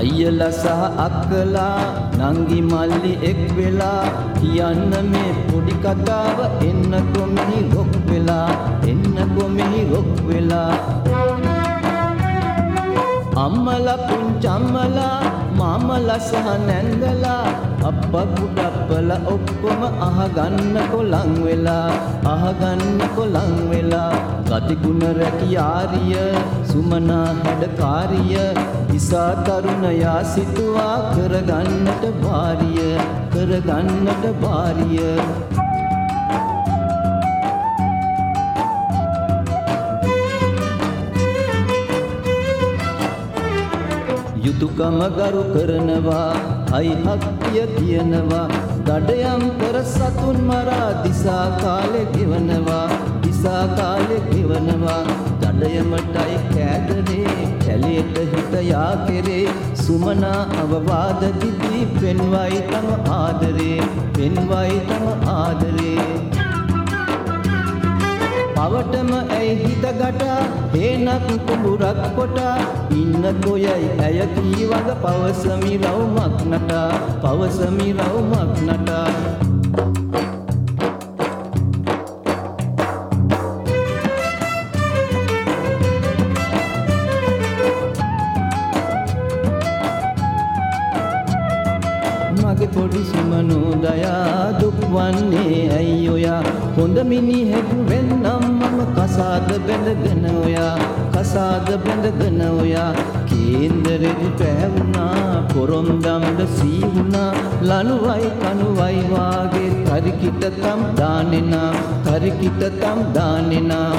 අයියලා සහ අක්කලා නංගි මල්ලි එක් වෙලා. කියන්න මේ පොඩි කතාව එන්නකො මෙහි රොක් වෙලා එන්නකො මෙහි රොක් වෙලා. අම්මලා පුංචම්මලා මාමලා සහ නැන්දලා අප්පා කුඩප්පලා ඔක්කොම අහගන්නකො ලං වෙලා අහගන්නකො ලං වෙලා. ගතිගුණ රැකියාරිය සුමනා හැඩකාරිය ඉසා තරුණයා සිතුවා කරගන්නට භාරිය කරගන්නට භාරිය යුතුයකම ගරු කරනවා අයි හක්තිය තියනවා දඩයම් කර සතුන් මරා දිසා කාලෙ ගෙවනවා දිසා කාලෙ ගෙවනවා. දඩයමටයි කෑදරේ කැලේට හිත යා කෙරේ. සුමනා අවවාද දිදී පෙන්වයි තම ආදරේ පෙන්වයි තම ආදරේ. පවටම ඇයි හිත ගටා? හේනක් කුඹුරක් කොටා ඉන්න කොයයි ඇය කීවග පවසමි රවුමක් නටා. පවසමි රවුමක් නටා. පොඩි සුමනෝදයා දුක් වන්නේ ඇයි ඔයා? හොඳ මිනිහෙක් වෙන්නම් මම කසාද බැඳගෙන ඔයා? කසාද බැඳගෙන ඔයා? කේන්දරෙදි පෑවුනා පොරොම් දම්ද සීවුනා ලනුවයි කනුවයි වාගේ තරිකිට තම් දානෙනා තරිකිට තම් දානෙනා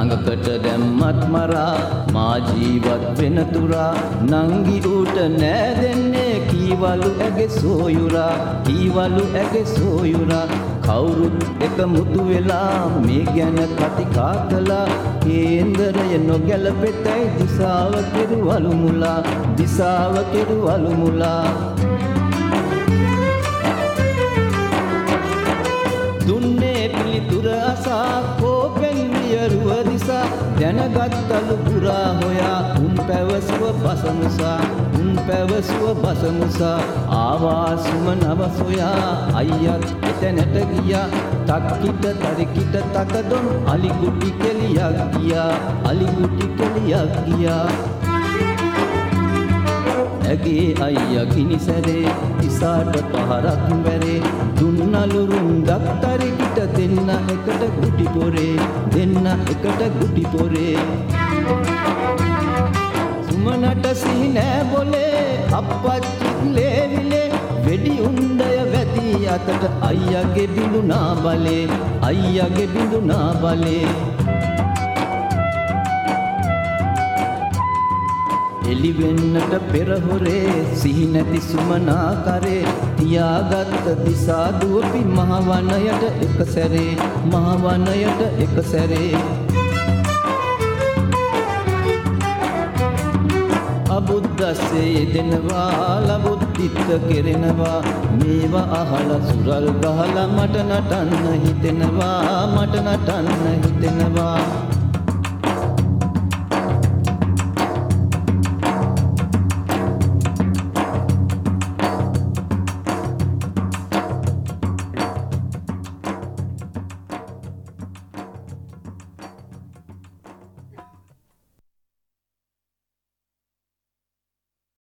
ගඟකට දැම්මත් මරා මා ජීවත් වෙන තුරා. නංගි ඌට නෑ දෙන්නේ කීවලු ඇගේ සෝයුරා කීවලු ඇගේ සෝයුරා. කවුරුත් එක මුතු වෙලා මේ ගැන කතිකා කළා. කේන්දරය නොගැලපෙතයි දිසාව කෙරුවලු මුලා දිසාව කෙරුවලු මුලා. වියරුව දිසා දැනගත්තලු පුරා හොයා. උන් පැවසුව බසමුසා උන් පැවසුව බසමුසා ආවාසුම නව සොයා අයියත් එතැනට ගියා. තක්කිට තරිකිට තකදොන් අලිගුටි කෙලියක් ගියා. අලිගුටි කෙලියක් ගියා. ඇගේ අයියා කිනිසැරේ ඉසාට පහරක් බැරේ දුන්නලුරුන් දක්තරිකිට දෙන්න එකට ගුටි පොරේ දෙන්න එකට ගුටි පොරේ. සුමනට සිහි නෑ බොලේ අප්පච්චිත් ලේවිලේ වෙඩි උණ්ඩය වැදී අතට අයියගේ බිඳුනා බලේ අයියගේ බිඳුනා බලේ. එලිවෙන්නට පෙරහොරේ සිහි නැති සුමනා කරේ තියාගත්ත දිසා දුවපි මහවනයට එක සැරේ මහවනයට එක සැරේ. අබුද්දස්සේ දෙනවා ලබුද්දිත්ත කෙරෙනවා මේවා අහලා සුරල් ගහලා මට නටන්න හිතෙනවා මට නටන්න හිතෙනවා.